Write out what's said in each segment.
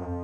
you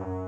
Bye.